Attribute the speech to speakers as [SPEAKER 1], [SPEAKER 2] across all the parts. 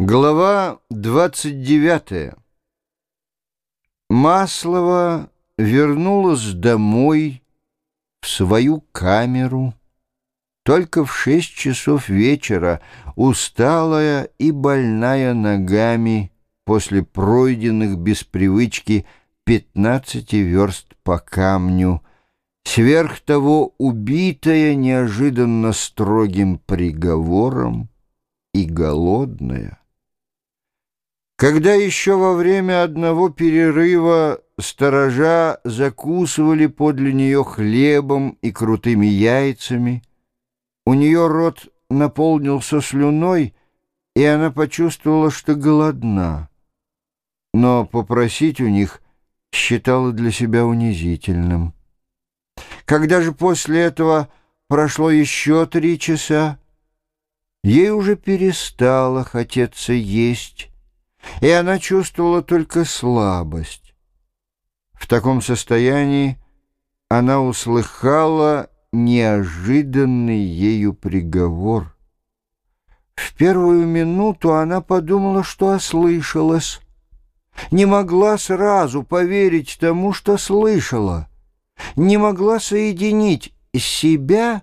[SPEAKER 1] Глава 29 Маслова вернулась домой в свою камеру. Только в шесть часов вечера, усталая и больная ногами после пройденных без привычки пятнадцати верст по камню, сверх того убитая неожиданно строгим приговором и голодная. Когда еще во время одного перерыва сторожа закусывали подле нее хлебом и крутыми яйцами, у нее рот наполнился слюной, и она почувствовала, что голодна. Но попросить у них считала для себя унизительным. Когда же после этого прошло еще три часа, ей уже перестало хотеться есть, и она чувствовала только слабость. В таком состоянии она услыхала неожиданный ею приговор. В первую минуту она подумала, что ослышалась. Не могла сразу поверить тому, что слышала. Не могла соединить себя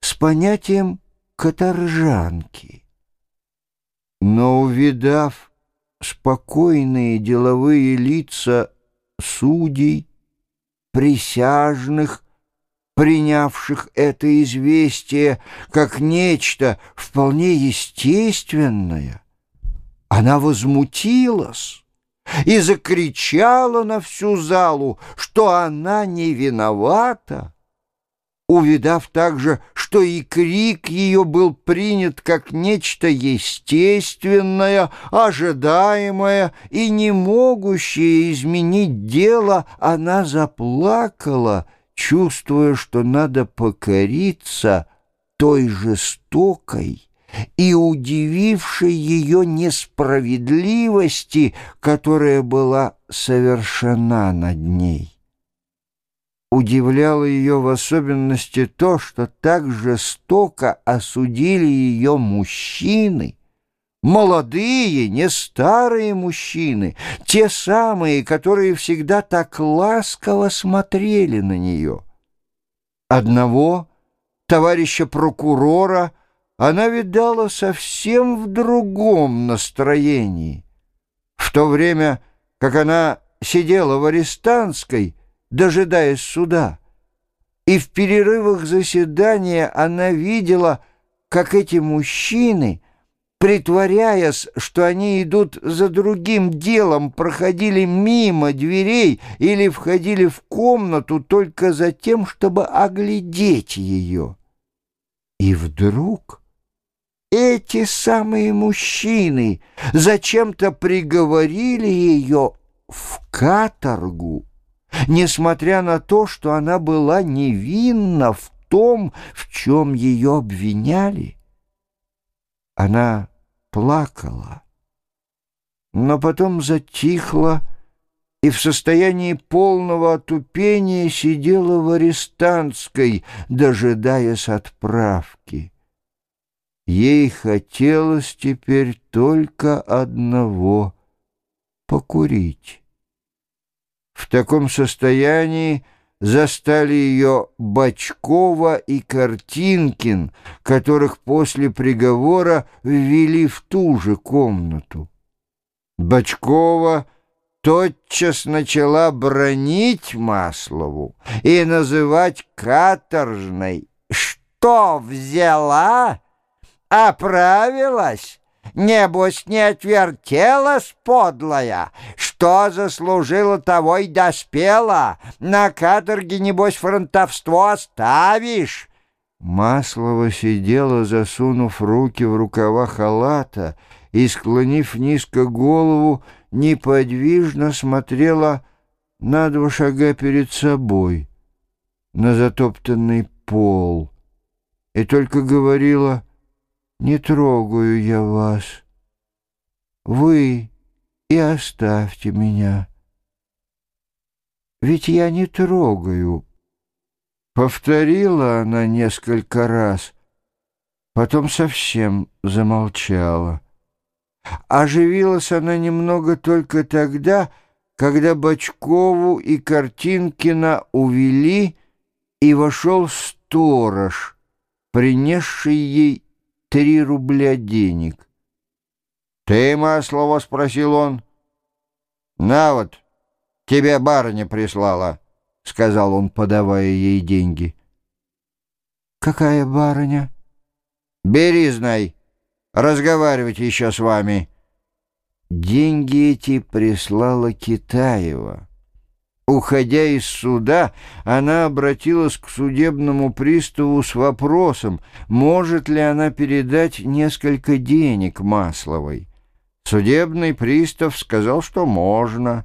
[SPEAKER 1] с понятием каторжанки. Но, увидав спокойные деловые лица судей, присяжных, принявших это известие как нечто вполне естественное, она возмутилась и закричала на всю залу, что она не виновата, увидав также, что и крик ее был принят как нечто естественное, ожидаемое и не могущее изменить дело, она заплакала, чувствуя, что надо покориться той жестокой и удивившей ее несправедливости, которая была совершена над ней. Удивляло ее в особенности то, что так жестоко осудили ее мужчины, молодые, не старые мужчины, те самые, которые всегда так ласково смотрели на нее. Одного, товарища прокурора, она видала совсем в другом настроении. В то время, как она сидела в арестантской, дожидаясь суда. И в перерывах заседания она видела, как эти мужчины, притворяясь, что они идут за другим делом, проходили мимо дверей или входили в комнату только за тем, чтобы оглядеть ее. И вдруг эти самые мужчины зачем-то приговорили ее в каторгу несмотря на то, что она была невинна в том, в чем ее обвиняли. Она плакала, но потом затихла и в состоянии полного отупения сидела в арестантской, дожидаясь отправки. Ей хотелось теперь только одного — покурить. В таком состоянии застали ее Бочкова и Картинкин, которых после приговора ввели в ту же комнату. Бочкова тотчас начала бронить Маслову и называть каторжной. «Что взяла? Оправилась?» Небось, не отвертелась подлая, что заслужила того и доспела. На каторге, небось, фронтовство оставишь. Маслова сидела, засунув руки в рукава халата и, склонив низко голову, неподвижно смотрела на два шага перед собой, на затоптанный пол, и только говорила — не трогаю я вас. Вы и оставьте меня. Ведь я не трогаю. Повторила она несколько раз, потом совсем замолчала. Оживилась она немного только тогда, когда Бочкову и Картинкина увели, и вошел сторож, принесший ей три рубля денег. «Ты, Маслова?» — спросил он. «На вот, тебе барыня прислала», — сказал он, подавая ей деньги.
[SPEAKER 2] «Какая барыня?»
[SPEAKER 1] «Бери, знай, разговаривать еще с вами». Деньги эти прислала Китаева. Уходя из суда, она обратилась к судебному приставу с вопросом, может ли она передать несколько денег Масловой. Судебный пристав сказал, что можно.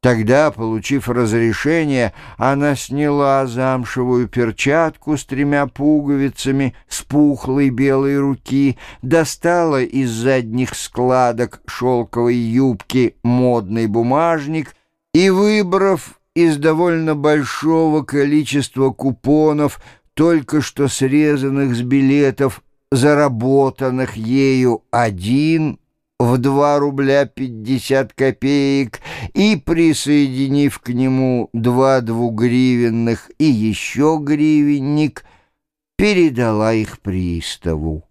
[SPEAKER 1] Тогда, получив разрешение, она сняла замшевую перчатку с тремя пуговицами с пухлой белой руки, достала из задних складок шелковой юбки модный бумажник и, выбрав из довольно большого количества купонов, только что срезанных с билетов, заработанных ею один в 2 рубля 50 копеек и, присоединив к нему два двугривенных и еще гривенник, передала их приставу.